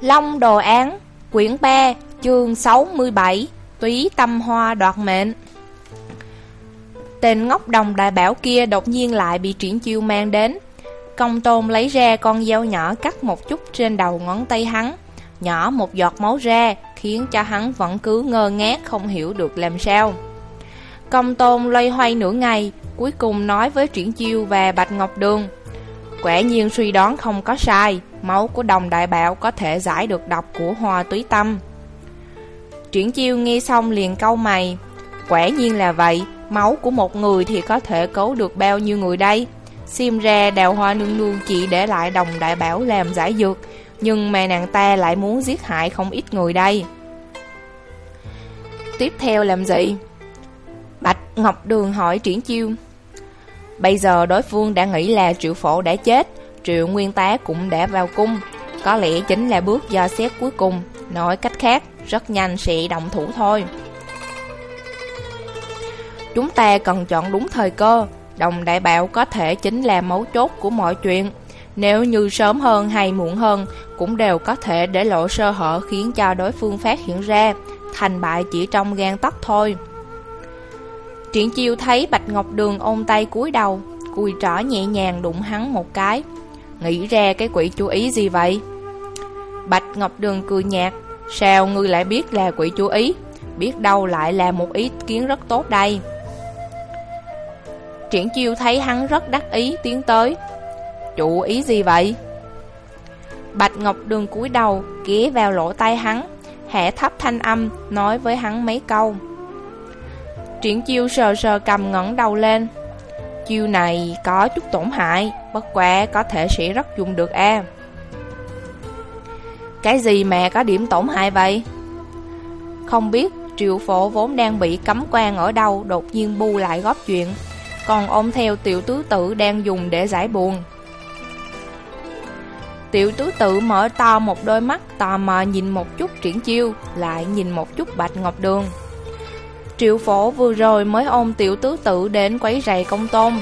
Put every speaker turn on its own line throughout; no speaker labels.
Long Đồ Án, quyển 3, chương 67, túy tâm hoa đoạt mệnh. Tên ngốc đồng đại bảo kia đột nhiên lại bị triển chiêu mang đến. Công tôn lấy ra con dao nhỏ cắt một chút trên đầu ngón tay hắn. Nhỏ một giọt máu ra, khiến cho hắn vẫn cứ ngơ ngác không hiểu được làm sao. Công tôn loay hoay nửa ngày, cuối cùng nói với triển chiêu và Bạch Ngọc Đường. Quả nhiên suy đoán không có sai, máu của đồng đại bảo có thể giải được độc của hoa túy tâm. Triển chiêu nghe xong liền câu mày, quả nhiên là vậy, máu của một người thì có thể cứu được bao nhiêu người đây? Xem ra đào hoa nương nương chỉ để lại đồng đại bảo làm giải dược, nhưng mà nàng ta lại muốn giết hại không ít người đây. Tiếp theo làm gì? Bạch Ngọc Đường hỏi Triển Chiêu Bây giờ đối phương đã nghĩ là triệu phổ đã chết Triệu Nguyên Tá cũng đã vào cung. Có lẽ chính là bước do xét cuối cùng. Nói cách khác, Rất nhanh sẽ động thủ thôi. Chúng ta cần chọn đúng thời cơ. Đồng đại bảo có thể chính là mấu chốt của mọi chuyện. Nếu như sớm hơn hay muộn hơn, Cũng đều có thể để lộ sơ hở Khiến cho đối phương phát hiện ra. Thành bại chỉ trong gan tắc thôi. Triển chiêu thấy Bạch Ngọc Đường ôm tay cúi đầu, Cùi trỏ nhẹ nhàng đụng hắn một cái. Nghĩ ra cái quỷ chú ý gì vậy? Bạch Ngọc Đường cười nhạt, Sao ngươi lại biết là quỷ chú ý? Biết đâu lại là một ý kiến rất tốt đây. Triển chiêu thấy hắn rất đắc ý tiến tới. Chủ ý gì vậy? Bạch Ngọc Đường cúi đầu, ghé vào lỗ tai hắn Hạ thấp thanh âm, Nói với hắn mấy câu. Triển chiêu sờ sờ cầm ngẩng đầu lên Chiêu này có chút tổn hại, Bất quá có thể sẽ rất dùng được a. Cái gì mà có điểm tổn hại vậy? Không biết, triệu phổ vốn đang bị cấm quan ở đâu Đột nhiên bu lại góp chuyện, Còn ôm theo tiểu tứ tử đang dùng để giải buồn. Tiểu tứ tự mở to một đôi mắt, tò mò nhìn một chút triển chiêu, Lại nhìn một chút bạch ngọc đường. Triệu phổ vừa rồi mới ôm tiểu tứ tử đến quấy rầy công tôn.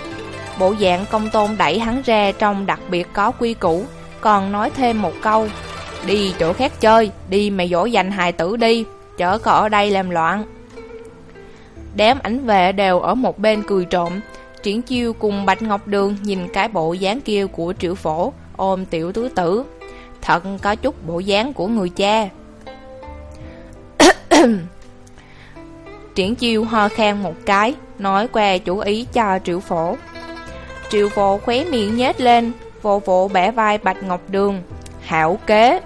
Bộ dạng công tôn đẩy hắn ra trong đặc biệt có quy củ Còn nói thêm một câu Đi chỗ khác chơi, đi mày dỗ dành hài tử đi Chở có ở đây làm loạn. Đám ảnh vệ đều ở một bên cười trộm. Triển chiêu cùng Bạch Ngọc Đường nhìn cái bộ dáng kia của triệu phổ Ôm tiểu tứ tử. Thật có chút bộ dáng của người cha. Triển chiêu ho khen một cái, Nói qua chủ ý cho triệu phổ. Triệu phổ khóe miệng nhếch lên, Vô vụ bẻ vai Bạch Ngọc Đường. Hảo kế.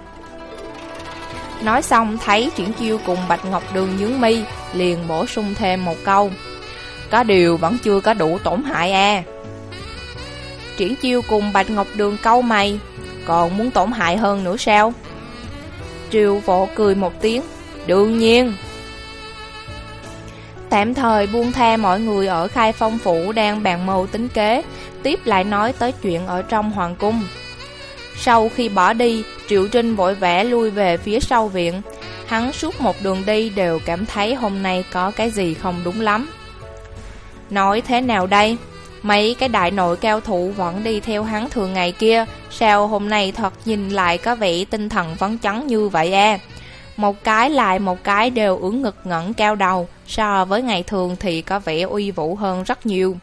Nói xong thấy Triển chiêu cùng Bạch Ngọc Đường nhướng mi, Liền bổ sung thêm một câu. Có điều vẫn chưa có đủ tổn hại à. Triển chiêu cùng Bạch Ngọc Đường câu mày, Còn muốn tổn hại hơn nữa sao? Triều phổ cười một tiếng. Đương nhiên. Tạm thời buông tha mọi người ở khai phong phủ đang bàn mưu tính kế, tiếp lại nói tới chuyện ở trong hoàng cung. Sau khi bỏ đi, Triệu Trinh vội vã lui về phía sau viện. Hắn suốt một đường đi đều cảm thấy hôm nay có cái gì không đúng lắm. Nói thế nào đây? Mấy cái đại nội cao thủ vẫn đi theo hắn thường ngày kia, sao hôm nay thật nhìn lại có vẻ tinh thần phấn chấn như vậy à? Một cái lại một cái đều ưỡn ngực ngẩng cao đầu, so với ngày thường thì có vẻ uy vũ hơn rất nhiều.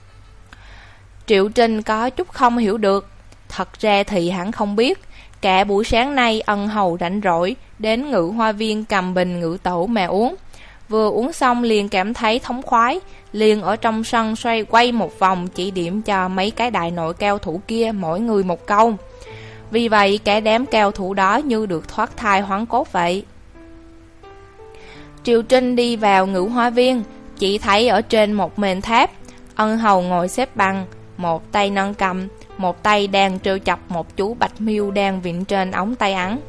Triệu Trinh có chút không hiểu được, thật ra thì hắn không biết, cả buổi sáng nay ân hầu rảnh rỗi, đến ngự hoa viên cầm bình ngự tẩu mà uống. Vừa uống xong liền cảm thấy thống khoái, liền ở trong sân xoay quay một vòng chỉ điểm cho mấy cái đại nội cao thủ kia mỗi người một câu. Vì vậy cả đám cao thủ đó như được thoát thai hoán cốt vậy. Triều Trinh đi vào ngữ hoa viên, chỉ thấy ở trên một mền tháp, ân hầu ngồi xếp bằng, một tay nâng cầm, một tay đang trêu chọc một chú bạch miêu đang vịn trên ống tay ắn.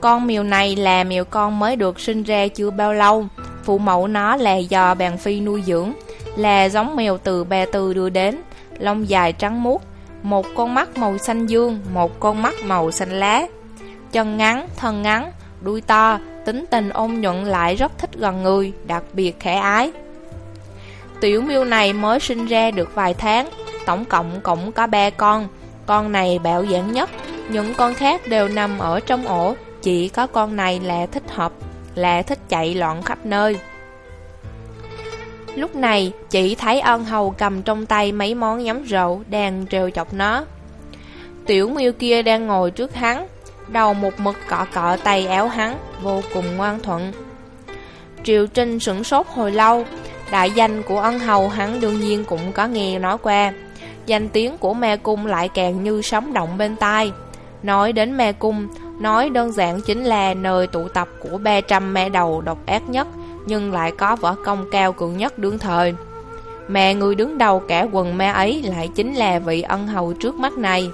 Con miêu này là miêu con mới được sinh ra chưa bao lâu, phụ mẫu nó là do bàn phi nuôi dưỡng, là giống mèo từ bè từ đưa đến, lông dài trắng muốt, một con mắt màu xanh dương, một con mắt màu xanh lá. Chân ngắn, thân ngắn, đuôi to, tính tình ôn nhuận lại rất thích gần người, đặc biệt khẽ ái. Tiểu miêu này mới sinh ra được vài tháng, tổng cộng cũng có ba con. Con này bạo dạn nhất, Những con khác đều nằm ở trong ổ Chỉ có con này là thích hợp Là thích chạy loạn khắp nơi Lúc này chị thấy ân hầu cầm trong tay mấy món nhắm rượu Đang trêu chọc nó Tiểu miêu kia đang ngồi trước hắn Đầu một mực cọ cọ tay áo hắn, Vô cùng ngoan thuận. Triệu Trinh sửng sốt hồi lâu, Đại danh của ân hầu hắn đương nhiên cũng có nghe nói qua. Danh tiếng của me cung lại càng như sóng động bên tai. Nói đến me cung, Nói đơn giản chính là nơi tụ tập của 300 me đầu độc ác nhất, Nhưng lại có võ công cao cường nhất đương thời. Mẹ người đứng đầu cả quần me ấy lại chính là vị ân hầu trước mắt này.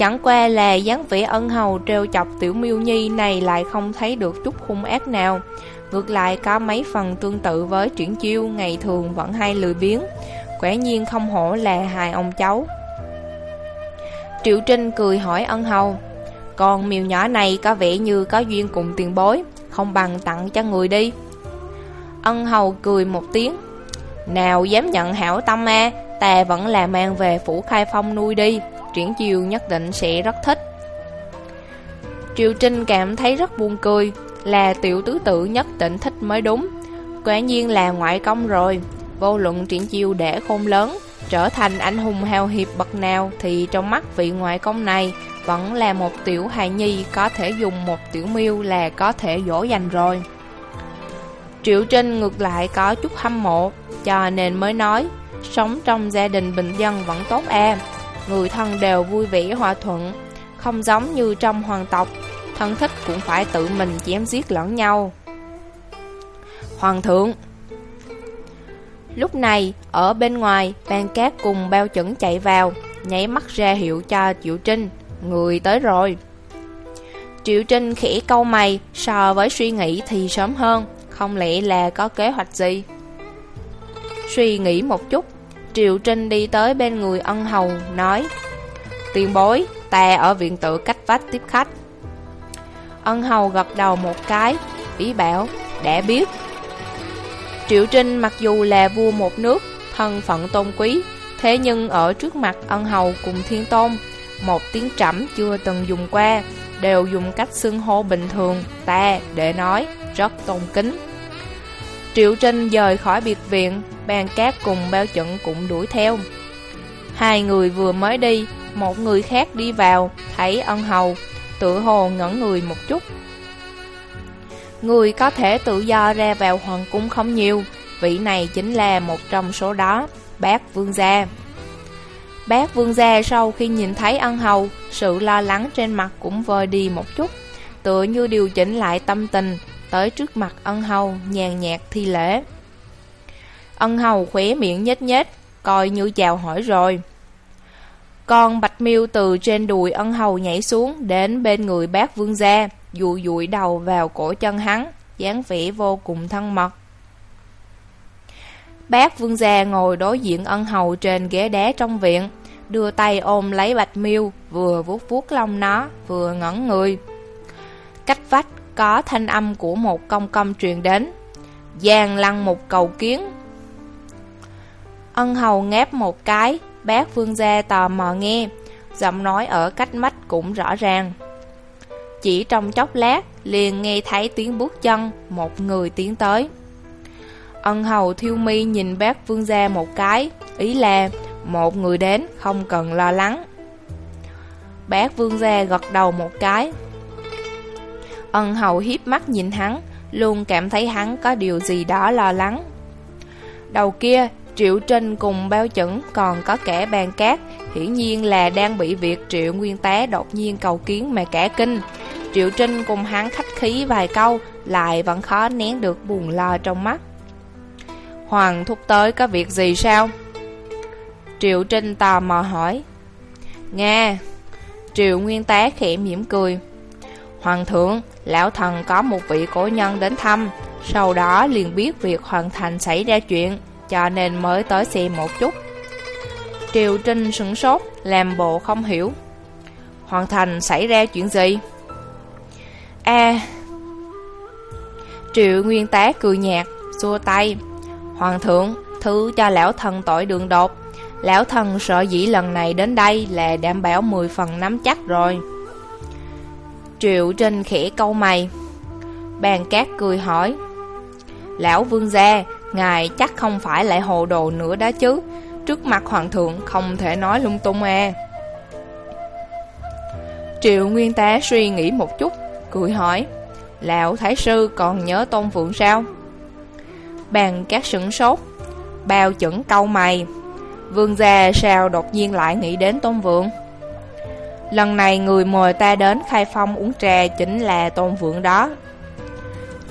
Chẳng qua là dáng vẻ ân hầu treo chọc tiểu miêu nhi này lại không thấy được chút hung ác nào. Ngược lại, có mấy phần tương tự với triển chiêu, ngày thường vẫn hay lười biếng. Quả nhiên không hổ là hai ông cháu. Triệu Trinh cười hỏi ân hầu Con miêu nhỏ này có vẻ như có duyên cùng tiền bối, Không bằng tặng cho người đi. Ân hầu cười một tiếng, Nào dám nhận hảo tâm a, Ta vẫn là mang về phủ khai phong nuôi đi. Triển chiêu nhất định sẽ rất thích. Triều Trinh cảm thấy rất buồn cười, Là tiểu tứ tự nhất định thích mới đúng. Quả nhiên là ngoại công rồi, Vô luận triển chiêu để khôn lớn, Trở thành anh hùng hào hiệp bậc nào Thì trong mắt vị ngoại công này Vẫn là một tiểu hài nhi Có thể dùng một tiểu miêu là có thể dỗ dành rồi. Triệu Trinh ngược lại có chút hâm mộ, Cho nên mới nói, Sống trong gia đình bình dân vẫn tốt à Người thân đều vui vẻ hòa thuận Không giống như trong hoàng tộc Thân thích cũng phải tự mình chém giết lẫn nhau Hoàng thượng Lúc này, ở bên ngoài, ban cát cùng bao chuẩn chạy vào, nháy mắt ra hiệu cho Triệu Trinh, người tới rồi. Triệu Trinh khẽ câu mày, so với suy nghĩ thì sớm hơn, không lẽ là có kế hoạch gì? Suy nghĩ một chút, Triệu Trinh đi tới bên người ân hầu, nói Tiền bối, ta ở viện tự cách vách tiếp khách. Ân hầu gật đầu một cái, ý bảo, đã biết, Triệu Trinh mặc dù là vua một nước, thân phận tôn quý, thế nhưng ở trước mặt ân hầu cùng thiên tôn, một tiếng trẩm chưa từng dùng qua, đều dùng cách xưng hô bình thường, ta, để nói, rất tôn kính. Triệu Trinh rời khỏi biệt viện, bàn cát cùng bao trận cũng đuổi theo. Hai người vừa mới đi, một người khác đi vào, thấy ân hầu, tự hồ ngẩn người một chút, Người có thể tự do ra vào hoàng cung không nhiều Vị này chính là một trong số đó Bác Vương Gia. Bác Vương Gia sau khi nhìn thấy ân hầu Sự lo lắng trên mặt cũng vơi đi một chút Tựa như điều chỉnh lại tâm tình Tới trước mặt ân hầu nhàn nhạt thi lễ. Ân hầu khóe miệng nhếch nhếch Coi như chào hỏi rồi Con Bạch Miêu từ trên đùi ân hầu nhảy xuống Đến bên người bác Vương Gia dụi dụi đầu vào cổ chân hắn, dáng vẻ vô cùng thân mật. Bác vương gia ngồi đối diện ân hầu trên ghế đá trong viện, đưa tay ôm lấy bạch miêu, vừa vuốt vuốt lông nó, vừa ngẩn người. Cách vách có thanh âm của một công công truyền đến, giang lăng một cầu kiến. Ân hầu ngáp một cái, bác vương gia tò mò nghe, giọng nói ở cách mách cũng rõ ràng. Chỉ trong chốc lát, liền nghe thấy tiếng bước chân, một người tiến tới. Ân hầu thiêu mi nhìn bác vương gia một cái, ý là một người đến, không cần lo lắng. Bác vương gia gật đầu một cái. Ân hầu hiếp mắt nhìn hắn, luôn cảm thấy hắn có điều gì đó lo lắng. Đầu kia, Triệu Trinh cùng bao chẩn còn có kẻ bàn cát, hiển nhiên là đang bị việc Triệu Nguyên Tá đột nhiên cầu kiến mà cả kinh. Triệu Trinh cùng hắn khách khí vài câu Lại vẫn khó nén được buồn lo trong mắt Hoàng thúc tới có việc gì sao? Triệu Trinh tò mò hỏi Nghe Triệu Nguyên Tá khẽ mỉm cười Hoàng thượng, lão thần có một vị cổ nhân đến thăm Sau đó liền biết việc hoàn thành xảy ra chuyện cho nên mới tới xem một chút. Triều Trinh sửng sốt Làm bộ không hiểu. Hoàn thành xảy ra chuyện gì? a. Triệu Nguyên Tá cười nhạt, xua tay. Hoàng thượng, thứ cho lão thần tội đường đột. Lão thần sợ dĩ lần này đến đây là đảm bảo 10 phần nắm chắc rồi. Triệu Trinh khẽ câu mày. Bàn cát cười hỏi Lão vương gia Ngài chắc không phải lại hồ đồ nữa đó chứ. Trước mặt hoàng thượng không thể nói lung tung à Triệu Nguyên Tá suy nghĩ một chút, Cười hỏi, Lão Thái Sư còn nhớ Tôn Vượng sao? Bàn các sửng sốt, Bao chuẩn câu mày. Vương gia sao đột nhiên lại nghĩ đến Tôn Vượng? Lần này người mời ta đến khai phong uống trà chính là Tôn Vượng đó.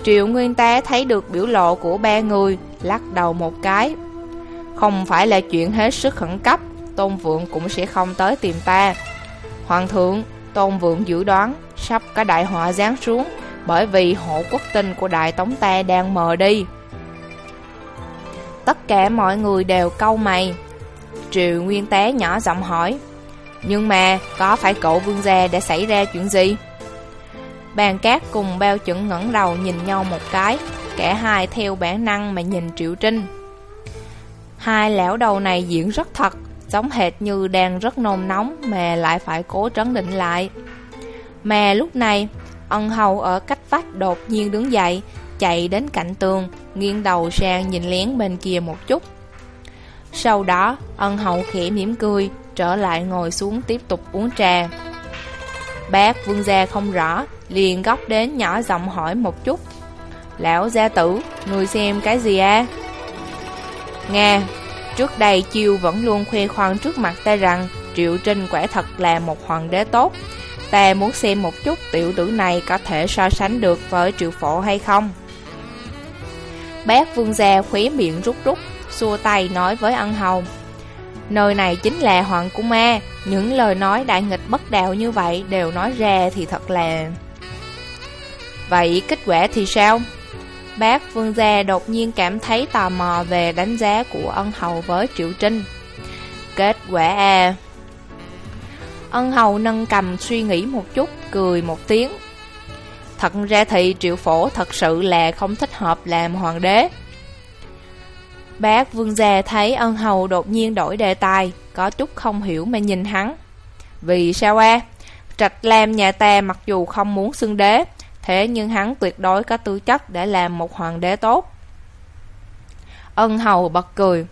Triệu Nguyên Tá thấy được biểu lộ của ba người Lắc đầu một cái. Không phải là chuyện hết sức khẩn cấp, Tôn Vượng cũng sẽ không tới tìm ta. Hoàng thượng, Tôn Vượng dự đoán Sắp có đại họa giáng xuống Bởi vì hộ quốc tinh của đại tống ta đang mờ đi. Tất cả mọi người đều câu mày. Triệu Nguyên tế nhỏ giọng hỏi, Nhưng mà có phải cậu vương gia đã xảy ra chuyện gì? Bàn cát cùng bao chuẩn ngẩng đầu nhìn nhau một cái. Cả hai theo bản năng mà nhìn Triệu Trinh. Hai lão đầu này diễn rất thật, Giống hệt như đang rất nôn nóng Mà lại phải cố trấn định lại. Mà lúc này, Ân hầu ở cách vách đột nhiên đứng dậy, Chạy đến cạnh tường, Nghiêng đầu sang nhìn lén bên kia một chút. Sau đó, Ân hậu khẽ mỉm cười, Trở lại ngồi xuống tiếp tục uống trà. Bác vương gia không rõ, Liền góc đến nhỏ giọng hỏi một chút. Lão gia tử Người xem cái gì à Nga Trước đây Chiêu vẫn luôn khoe khoang trước mặt ta rằng Triệu Trinh quả thật là một hoàng đế tốt. Ta muốn xem một chút tiểu tử này có thể so sánh được với triệu phổ hay không. Bác vương gia khóe miệng rút rút, Xua tay nói với ân hầu. Nơi này chính là hoàng cung ma Những lời nói đại nghịch bất đạo như vậy Đều nói ra thì thật là Vậy kết quả thì sao? Bác Vương Gia đột nhiên cảm thấy tò mò về đánh giá của ân hầu với Triệu Trinh. Kết quả A Ân hầu nâng cầm suy nghĩ một chút, cười một tiếng. Thật ra thì Triệu Phổ thật sự là không thích hợp làm hoàng đế. Bác Vương Gia thấy ân hầu đột nhiên đổi đề tài, có chút không hiểu mà nhìn hắn. Vì sao a? Trạch Lam nhà ta mặc dù không muốn xưng đế, Thế nhưng hắn tuyệt đối có tư chất để làm một hoàng đế tốt. Ân hầu bật cười.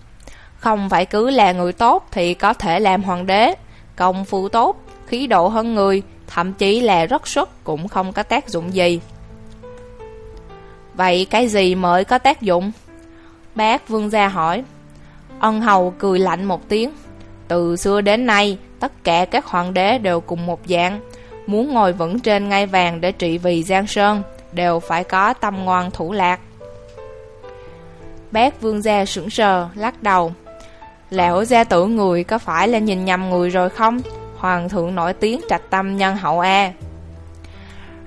Không phải cứ là người tốt thì có thể làm hoàng đế. Công phu tốt, khí độ hơn người Thậm chí là rất xuất cũng không có tác dụng gì. Vậy cái gì mới có tác dụng? Bác vương gia hỏi. Ân hầu cười lạnh một tiếng. Từ xưa đến nay Tất cả các hoàng đế đều cùng một dạng. Muốn ngồi vững trên ngai vàng để trị vì Giang Sơn Đều phải có tâm ngoan thủ lạc. Bác vương gia sững sờ, lắc đầu. Lão gia tử người có phải là nhìn nhầm người rồi không? Hoàng thượng nổi tiếng trạch tâm nhân hậu A.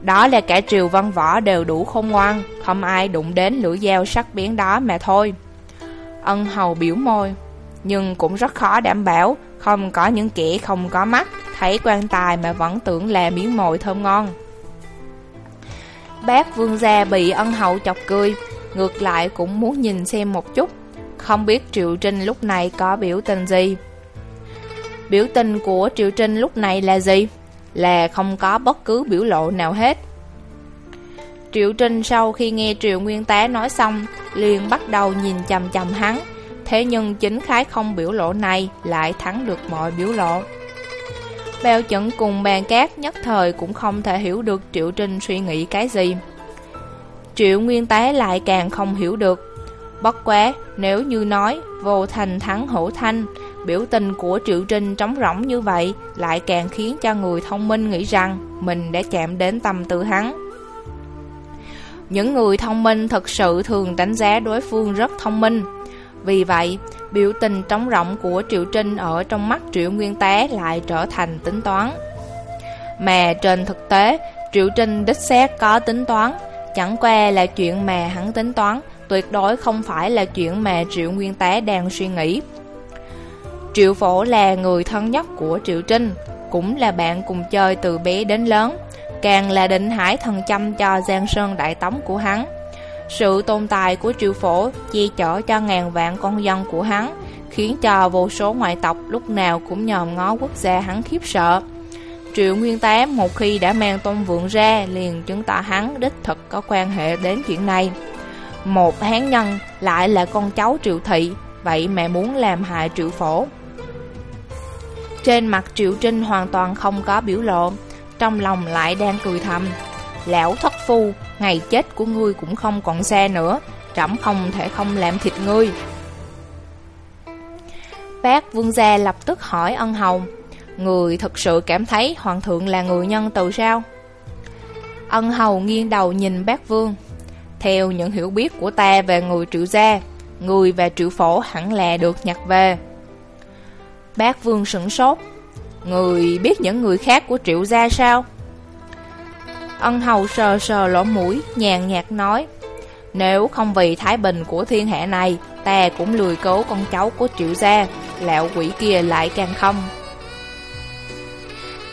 Đó là cả triều văn võ đều đủ khôn ngoan Không ai đụng đến lưỡi dao sắc bén đó mà thôi. Ân hầu biểu môi Nhưng cũng rất khó đảm bảo không có những kẻ không có mắt, Thấy quan tài mà vẫn tưởng là miếng mồi thơm ngon. Bác vương gia bị ân hậu chọc cười, Ngược lại cũng muốn nhìn xem một chút. Không biết Triệu Trinh lúc này có biểu tình gì. Biểu tình của Triệu Trinh lúc này là gì? Là không có bất cứ biểu lộ nào hết. Triệu Trinh sau khi nghe Triệu Nguyên Tá nói xong, liền bắt đầu nhìn chầm chầm hắn. Thế nhưng chính khái không biểu lộ này lại thắng được mọi biểu lộ bèo chẩn cùng bàn cát nhất thời cũng không thể hiểu được Triệu Trinh suy nghĩ cái gì. Triệu Nguyên tế lại càng không hiểu được. Bất quá, nếu như nói vô thành thắng hữu thanh, biểu tình của Triệu Trinh trống rỗng như vậy lại càng khiến cho người thông minh nghĩ rằng mình đã chạm đến tâm tư hắn. Những người thông minh thật sự thường đánh giá đối phương rất thông minh. Vì vậy, Biểu tình trống rỗng của Triệu Trinh ở trong mắt Triệu Nguyên Tá lại trở thành tính toán. Mà trên thực tế, Triệu Trinh đích xét có tính toán, chẳng qua là chuyện mà hắn tính toán, tuyệt đối không phải là chuyện mà Triệu Nguyên Tá đang suy nghĩ. Triệu Phổ là người thân nhất của Triệu Trinh, cũng là bạn cùng chơi từ bé đến lớn, càng là định hải thần chăm cho Giang Sơn Đại Tống của hắn. Sự tồn tại của triệu phổ chi chở cho ngàn vạn con dân của hắn khiến cho vô số ngoại tộc lúc nào cũng nhòm ngó quốc gia hắn khiếp sợ. Triệu Nguyên Tám một khi đã mang tôn vượng ra liền chứng tỏ hắn đích thực có quan hệ đến chuyện này. Một hán nhân lại là con cháu Triệu Thị, vậy mẹ muốn làm hại Triệu Phổ. Trên mặt Triệu Trinh hoàn toàn không có biểu lộ, trong lòng lại đang cười thầm. Lão thất phu, ngày chết của ngươi cũng không còn xa nữa, trẫm không thể không làm thịt ngươi. Bác vương gia lập tức hỏi ân hầu, người thực sự cảm thấy hoàng thượng là người nhân từ sao? Ân hầu nghiêng đầu nhìn bác vương. Theo những hiểu biết của ta về người triệu gia, người và triệu phổ hẳn là được nhặt về. Bác vương sửng sốt, người biết những người khác của triệu gia sao? Ân hầu sờ sờ lỗ mũi, nhàn nhạt nói, nếu không vì thái bình của thiên hạ này, ta cũng lười cố con cháu của triệu gia, lão quỷ kia lại càng không.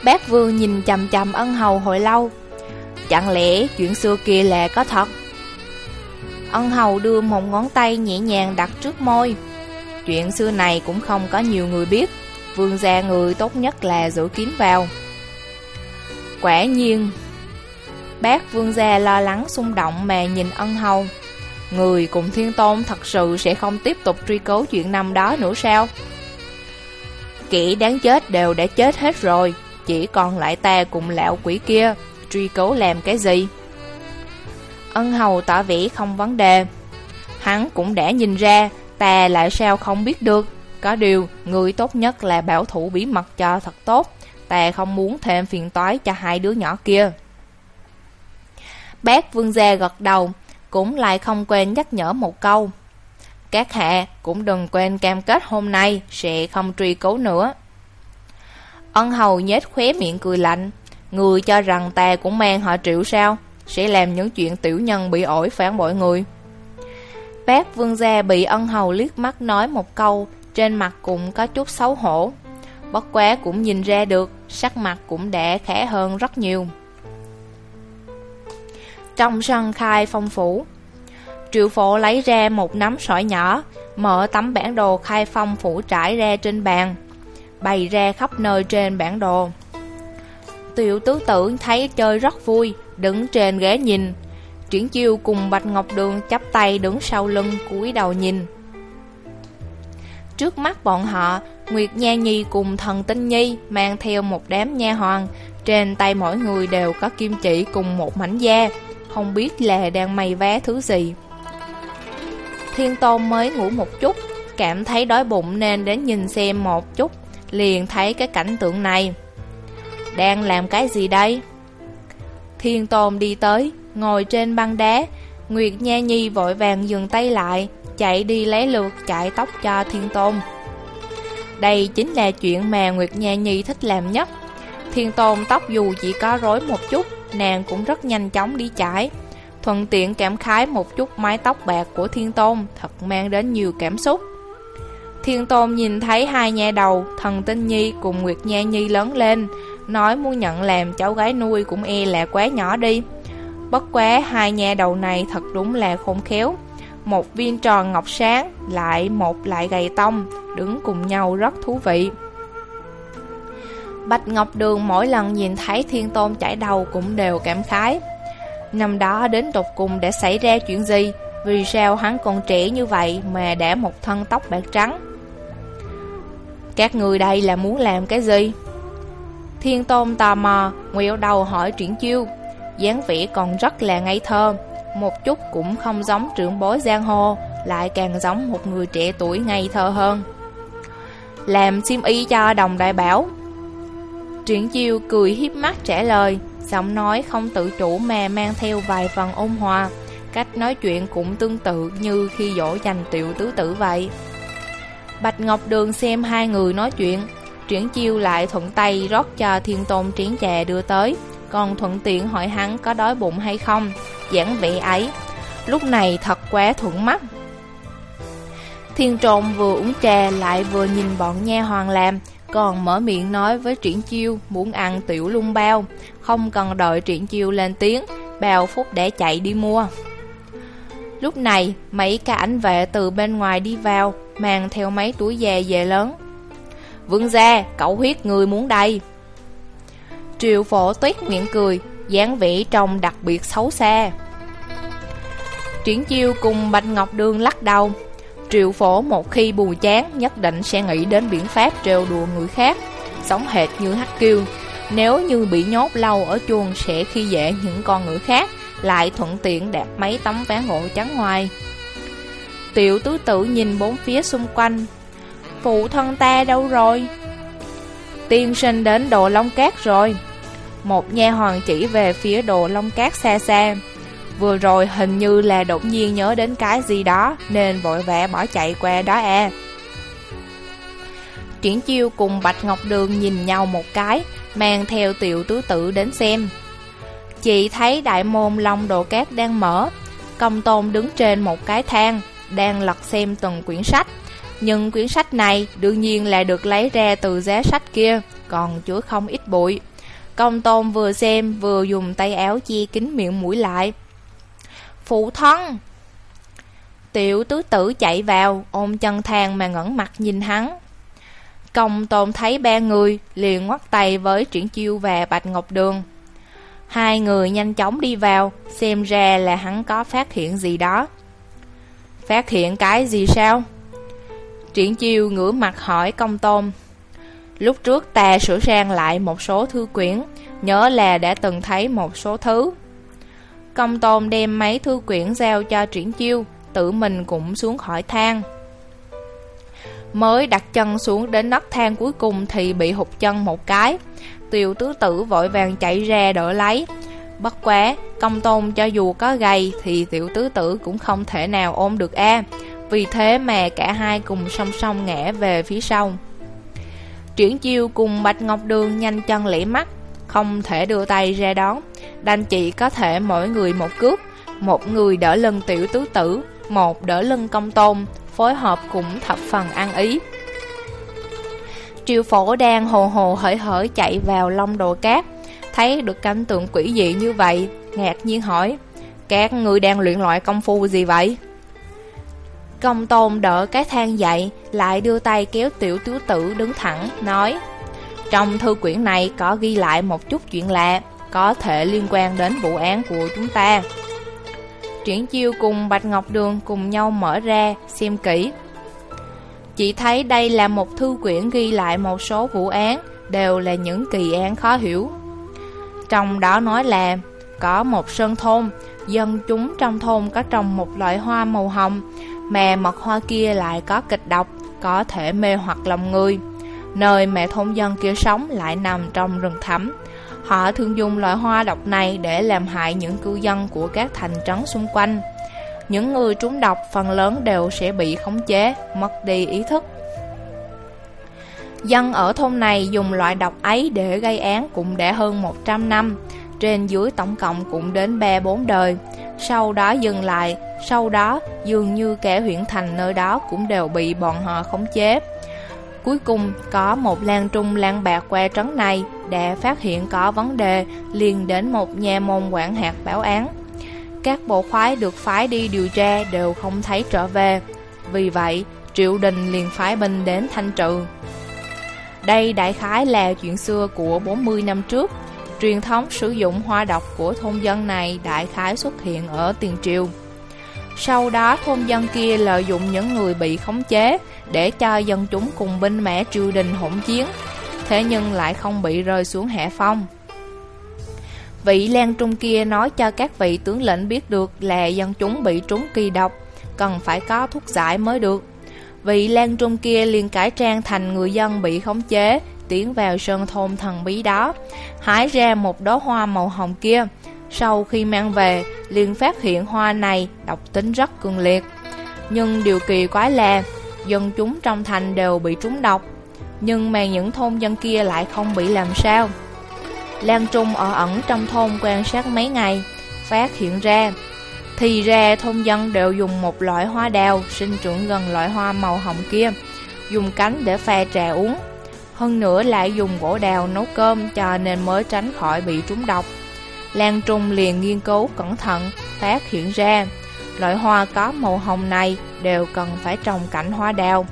Bác vương nhìn chầm chầm ân hầu hồi lâu, chẳng lẽ chuyện xưa kia là có thật? Ân hầu đưa một ngón tay nhẹ nhàng đặt trước môi. Chuyện xưa này cũng không có nhiều người biết, vương gia người tốt nhất là giữ kín vào. Quả nhiên, Bác vương gia lo lắng, xung động mà nhìn ân hầu. Người cùng thiên tôn thật sự sẽ không tiếp tục truy cứu chuyện năm đó nữa sao? Kỹ đáng chết đều đã chết hết rồi, Chỉ còn lại ta cùng lão quỷ kia, Truy cứu làm cái gì? Ân hầu tỏ vẻ không vấn đề. Hắn cũng đã nhìn ra, Ta lại sao không biết được. Có điều, người tốt nhất là bảo thủ bí mật cho thật tốt. Ta không muốn thêm phiền toái cho hai đứa nhỏ kia. Bác vương gia gật đầu, cũng lại không quên nhắc nhở một câu. Các hạ cũng đừng quên cam kết hôm nay sẽ không truy cứu nữa. Ân hầu nhếch khóe miệng cười lạnh. Người cho rằng ta cũng mang họ triệu sao? Sẽ làm những chuyện tiểu nhân bị ổi phản bội người. Bác vương gia bị ân hầu liếc mắt nói một câu, trên mặt cũng có chút xấu hổ. Bất quá cũng nhìn ra được, sắc mặt cũng đã khẽ hơn rất nhiều trong sân khai phong phủ. Triệu phổ lấy ra một nắm sỏi nhỏ, mở tấm bản đồ khai phong phủ trải ra trên bàn, bày ra khắp nơi trên bản đồ. Tiểu tứ tử thấy chơi rất vui, đứng trên ghế nhìn. Triển chiêu cùng Bạch Ngọc Đường chắp tay đứng sau lưng cúi đầu nhìn. Trước mắt bọn họ, Nguyệt Nha Nhi cùng thần Tinh Nhi mang theo một đám nha hoàng, trên tay mỗi người đều có kim chỉ cùng một mảnh da, không biết là đang may vá thứ gì. Thiên Tôn mới ngủ một chút, cảm thấy đói bụng nên đến nhìn xem một chút, liền thấy cái cảnh tượng này. Đang làm cái gì đây? Thiên Tôn đi tới, ngồi trên băng đá, Nguyệt Nha Nhi vội vàng dừng tay lại, chạy đi lấy lượt chạy tóc cho Thiên Tôn. Đây chính là chuyện mà Nguyệt Nha Nhi thích làm nhất. Thiên Tôn tóc dù chỉ có rối một chút, nàng cũng rất nhanh chóng đi chải. Thuận tiện cảm khái một chút mái tóc bạc của Thiên Tôn, thật mang đến nhiều cảm xúc. Thiên Tôn nhìn thấy hai nha đầu, thần Tinh Nhi cùng Nguyệt Nha Nhi lớn lên, nói muốn nhận làm cháu gái nuôi cũng e là quá nhỏ đi. Bất quá hai nha đầu này thật đúng là khôn khéo. Một viên tròn ngọc sáng, lại một lại gầy tông, đứng cùng nhau rất thú vị. Bạch Ngọc Đường mỗi lần nhìn thấy Thiên Tôn chảy đầu cũng đều cảm khái. Năm đó đến tột cùng đã xảy ra chuyện gì? Vì sao hắn còn trẻ như vậy mà đã một thân tóc bạc trắng? Các người đây là muốn làm cái gì? Thiên Tôn tò mò, nguyệu đầu hỏi triển chiêu. dáng vẻ còn rất là ngây thơ, một chút cũng không giống trưởng bối giang hồ, lại càng giống một người trẻ tuổi ngây thơ hơn. Làm sim y cho đồng đại bảo, Triển chiêu cười hiếp mắt trả lời, Giọng nói không tự chủ mà mang theo vài phần ôn hòa. Cách nói chuyện cũng tương tự như khi dỗ dành tiểu tứ tử vậy. Bạch Ngọc Đường xem hai người nói chuyện Triển chiêu lại thuận tay rót cho thiên tôn triển trà đưa tới. Còn thuận tiện hỏi hắn có đói bụng hay không, Giảng vẻ ấy. Lúc này thật quá thuận mắt. Thiên trộn vừa uống trà lại vừa nhìn bọn nha hoàng làm còn mở miệng nói với Triển Chiêu muốn ăn tiểu lung bao, không cần đợi Triển Chiêu lên tiếng, bao phút để chạy đi mua. Lúc này, mấy cả ảnh vệ từ bên ngoài đi vào, mang theo mấy túi dè về lớn. Vương gia, cậu huyết người muốn đây. Triệu phổ tuyết miệng cười, dáng vẻ trông đặc biệt xấu xa. Triển chiêu cùng Bạch Ngọc Đường lắc đầu. Triệu phổ một khi bù chán nhất định sẽ nghĩ đến biện pháp trêu đùa người khác, sống hệt như hắc kiêu. Nếu như bị nhốt lâu ở chuồng sẽ khi dễ những con ngựa khác, lại thuận tiện đạp mấy tấm vé ngộ trắng ngoài. Tiểu tứ tử nhìn bốn phía xung quanh. Phụ thân ta đâu rồi? Tiên sinh đến đồ Long Cát rồi. Một nha hoàng chỉ về phía đồ Long Cát xa xa. Vừa rồi hình như là đột nhiên nhớ đến cái gì đó, Nên vội vã bỏ chạy qua đó à Triển chiêu cùng Bạch Ngọc Đường nhìn nhau một cái, Mang theo tiểu tứ tử đến xem. Chị thấy đại môn long đồ cát đang mở. Công tôn đứng trên một cái thang, Đang lật xem từng quyển sách. Nhưng quyển sách này đương nhiên là được lấy ra từ giá sách kia, Còn chứa không ít bụi. Công tôn vừa xem, vừa dùng tay áo chia kín miệng mũi lại. Phụ thân Tiểu tứ tử chạy vào, Ôm chân thang mà ngẩn mặt nhìn hắn. Công tôn thấy ba người, Liền ngoắt tay với Triển Chiêu và Bạch Ngọc Đường. Hai người nhanh chóng đi vào, Xem ra là hắn có phát hiện gì đó. Phát hiện cái gì sao? Triển Chiêu ngửa mặt hỏi công tôn. Lúc trước ta sửa sang lại một số thư quyển, Nhớ là đã từng thấy một số thứ. Công tôn đem mấy thư quyển giao cho triển chiêu, Tự mình cũng xuống khỏi thang. Mới đặt chân xuống đến nấc thang cuối cùng Thì bị hụt chân một cái. Tiêu tứ tử vội vàng chạy ra đỡ lấy. Bất quá, Công tôn cho dù có gầy Thì tiểu tứ tử cũng không thể nào ôm được A. Vì thế mà cả hai cùng song song ngã về phía sau. Triển chiêu cùng Bạch Ngọc Đường nhanh chân lễ mắt. Không thể đưa tay ra đón Đành chỉ có thể mỗi người một cước, Một người đỡ lưng tiểu tứ tử Một đỡ lưng công tôn Phối hợp cũng thập phần ăn ý. Triều phổ đang hồ hồ hởi hởi chạy vào long đồ cát. Thấy được cảnh tượng quỷ dị như vậy Ngạc nhiên hỏi Các người đang luyện loại công phu gì vậy? Công tôn đỡ cái thang dậy Lại đưa tay kéo tiểu tứ tử đứng thẳng Nói trong thư quyển này có ghi lại một chút chuyện lạ có thể liên quan đến vụ án của chúng ta. Triển chiêu cùng Bạch Ngọc Đường cùng nhau mở ra, xem kỹ. Chỉ thấy đây là một thư quyển ghi lại một số vụ án, đều là những kỳ án khó hiểu. Trong đó nói là, có một sơn thôn, dân chúng trong thôn có trồng một loại hoa màu hồng, mà mật hoa kia lại có kịch độc, có thể mê hoặc lòng người. Nơi mẹ thôn dân kia sống lại nằm trong rừng thẳm, Họ thường dùng loại hoa độc này để làm hại những cư dân của các thành trấn xung quanh. Những người trúng độc phần lớn đều sẽ bị khống chế, mất đi ý thức. Dân ở thôn này dùng loại độc ấy để gây án cũng đã hơn 100 năm, trên dưới tổng cộng cũng đến 3-4 đời. Sau đó dừng lại, sau đó dường như kẻ huyện thành nơi đó cũng đều bị bọn họ khống chế. Cuối cùng có một lan trung lan bạc qua trấn này để phát hiện có vấn đề liền đến một nhà môn quản hạt báo án. Các bộ khoái được phái đi điều tra đều không thấy trở về. Vì vậy, Triệu Đình liền phái binh đến thanh trừ. Đây đại khái là chuyện xưa của 40 năm trước. Truyền thống sử dụng hoa độc của thôn dân này đại khái xuất hiện ở tiền triều. Sau đó thôn dân kia lợi dụng những người bị khống chế để cho dân chúng cùng binh mẹ triều đình hỗn chiến, thế nhưng lại không bị rơi xuống hạ phong. Vị Lan Trung kia nói cho các vị tướng lĩnh biết được là dân chúng bị trúng kỳ độc, cần phải có thuốc giải mới được. Vị Lan Trung kia liền cải trang thành người dân bị khống chế, tiến vào sơn thôn thần bí đó, hái ra một đóa hoa màu hồng kia. Sau khi mang về, liền phát hiện hoa này độc tính rất cường liệt. Nhưng điều kỳ quái là dân chúng trong thành đều bị trúng độc, nhưng mà những thôn dân kia lại không bị làm sao. Lan Trung ở ẩn trong thôn quan sát mấy ngày, phát hiện ra, thì ra thôn dân đều dùng một loại hoa đào sinh trưởng gần loại hoa màu hồng kia, dùng cánh để pha trà uống. Hơn nữa lại dùng gỗ đào nấu cơm cho nên mới tránh khỏi bị trúng độc. Lan Trung liền nghiên cứu cẩn thận, phát hiện ra loại hoa có màu hồng này đều cần phải trồng cảnh hoa đào.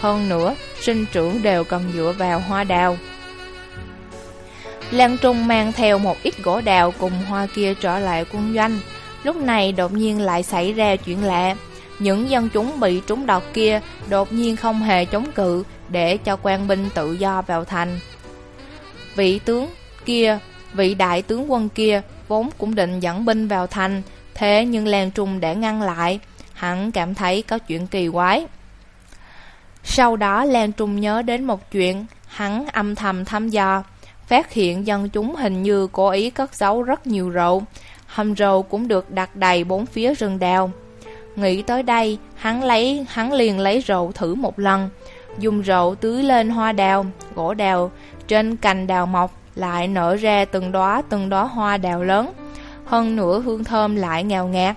Hơn nữa, sinh trưởng đều cần dựa vào hoa đào. Lan Trung mang theo một ít gỗ đào cùng hoa kia trở lại quân doanh. Lúc này đột nhiên lại xảy ra chuyện lạ. Những dân chúng bị trúng độc kia đột nhiên không hề chống cự để cho quan binh tự do vào thành. Vị tướng kia, vị đại tướng quân kia vốn cũng định dẫn binh vào thành, thế nhưng Lan Trung đã ngăn lại, hắn cảm thấy có chuyện kỳ quái. Sau đó Lan Trung nhớ đến một chuyện, hắn âm thầm thăm dò, phát hiện dân chúng hình như cố ý cất giấu rất nhiều rượu, hầm rượu cũng được đặt đầy bốn phía rừng đào. Nghĩ tới đây, hắn lấy hắn liền lấy rượu thử một lần, dùng rượu tưới lên hoa đào, gỗ đào, trên cành đào mọc lại nở ra từng đóa từng đóa hoa đào lớn, hơn nữa hương thơm lại ngào ngạt.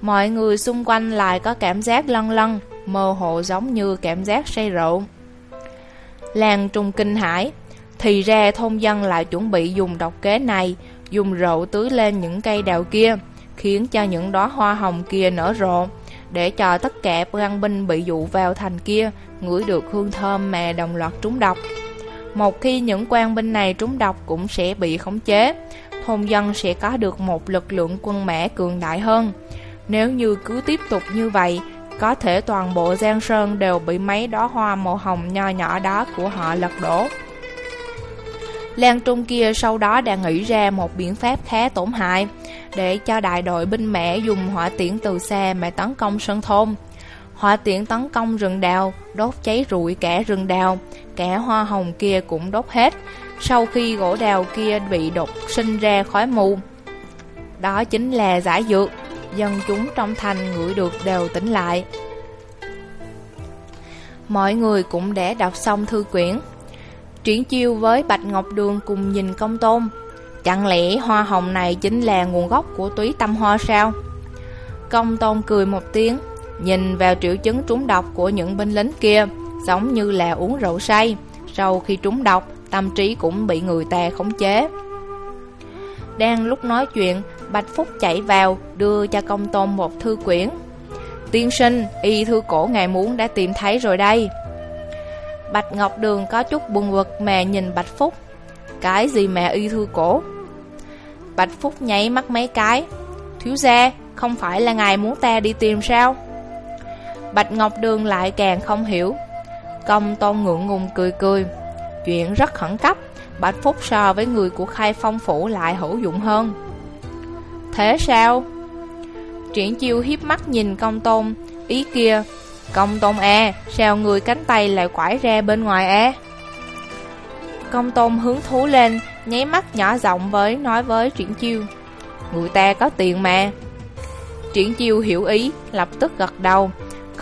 Mọi người xung quanh lại có cảm giác lân lân, mơ hồ giống như cảm giác say rượu. Làng trùng kinh hải, thì ra thôn dân lại chuẩn bị dùng độc kế này, dùng rượu tưới lên những cây đào kia, khiến cho những đóa hoa hồng kia nở rộ, để cho tất cả quan binh bị dụ vào thành kia ngửi được hương thơm mà đồng loạt trúng độc. Một khi những quan binh này trúng độc cũng sẽ bị khống chế, thôn dân sẽ có được một lực lượng quân mã cường đại hơn. Nếu như cứ tiếp tục như vậy, có thể toàn bộ Giang Sơn đều bị mấy đóa hoa màu hồng nho nhỏ đó của họ lật đổ. Lan Trung kia sau đó đã nghĩ ra một biện pháp khá tổn hại để cho đại đội binh mẹ dùng hỏa tiễn từ xa mà tấn công sân thôn. Hỏa tiễn tấn công rừng đào, đốt cháy rụi cả rừng đào, cả hoa hồng kia cũng đốt hết. Sau khi gỗ đào kia bị đột sinh ra khói mù, đó chính là giải dược. Dân chúng trong thành ngửi được đều tỉnh lại. Mọi người cũng đã đọc xong thư quyển. Triển chiêu với Bạch Ngọc Đường cùng nhìn công tôn Chẳng lẽ hoa hồng này chính là nguồn gốc của túy tâm hoa sao? Công tôn cười một tiếng Nhìn vào triệu chứng trúng độc của những binh lính kia Giống như là uống rượu say Sau khi trúng độc Tâm trí cũng bị người ta khống chế. Đang lúc nói chuyện Bạch Phúc chạy vào Đưa cho công tôn một thư quyển. Tiên sinh, y thư cổ ngài muốn đã tìm thấy rồi đây. Bạch Ngọc Đường có chút buồn bực mà nhìn Bạch Phúc. Cái gì mà y thư cổ? Bạch Phúc nháy mắt mấy cái. Thiếu gia, không phải là ngài muốn ta đi tìm sao? Bạch Ngọc Đường lại càng không hiểu. Công tôn ngượng ngùng cười cười. Chuyện rất khẩn cấp, Bạch Phúc so với người của khai phong phủ lại hữu dụng hơn. Thế sao? Triển chiêu hiếp mắt nhìn công tôn. Ý kia, Công tôn e Sao người cánh tay lại quải ra bên ngoài e Công tôn hướng thú lên, Nháy mắt nhỏ giọng với, Nói với Triển chiêu. Người ta có tiền mà. Triển chiêu hiểu ý, Lập tức gật đầu.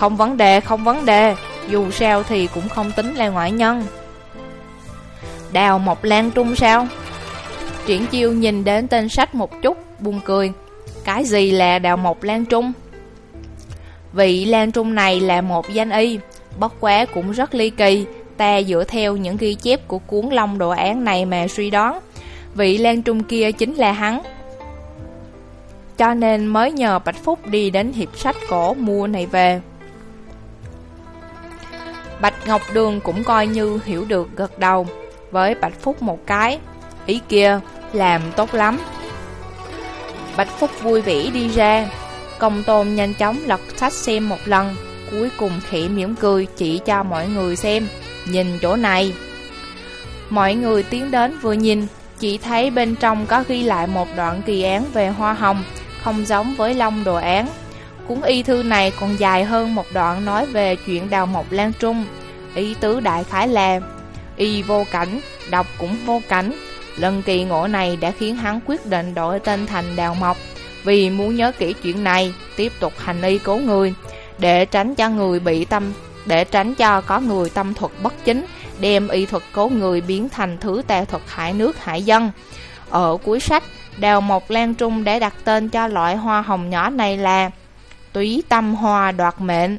Không vấn đề, không vấn đề. Dù sao thì cũng không tính là ngoại nhân. Đào Mộc Lan Trung sao? Triển chiêu nhìn đến tên sách một chút Buông cười. Cái gì là Đào Mộc Lan Trung? Vị Lan Trung này là một danh y, Bất quá cũng rất ly kỳ. Ta dựa theo những ghi chép của cuốn long đồ án này mà suy đoán, Vị Lan Trung kia chính là hắn. Cho nên mới nhờ Bạch Phúc đi đến hiệp sách cổ mua này về. Bạch Ngọc Đường cũng coi như hiểu được gật đầu Với Bạch Phúc một cái. Ý kia, làm tốt lắm. Bạch Phúc vui vẻ đi ra. Công tôn nhanh chóng lật sách xem một lần, Cuối cùng khẽ mỉm cười chỉ cho mọi người xem. Nhìn chỗ này. Mọi người tiến đến vừa nhìn, Chỉ thấy bên trong có ghi lại một đoạn kỳ án về hoa hồng, Không giống với long đồ án. Cuốn y thư này còn dài hơn một đoạn nói về chuyện đào mộc lan trung. Ý tứ đại khái là Y vô cảnh, đọc cũng vô cảnh. Lần kỳ ngộ này đã khiến hắn quyết định đổi tên thành đào mộc. Vì muốn nhớ kỹ chuyện này, tiếp tục hành y cố người, để tránh cho người bị tâm, để tránh cho có người tâm thuật bất chính, đem y thuật cố người biến thành thứ tà thuật hại nước hại dân. Ở cuối sách, Đào Mộc Lan Trung đã đặt tên cho loại hoa hồng nhỏ này là Túy Tâm Hoa Đoạt Mệnh.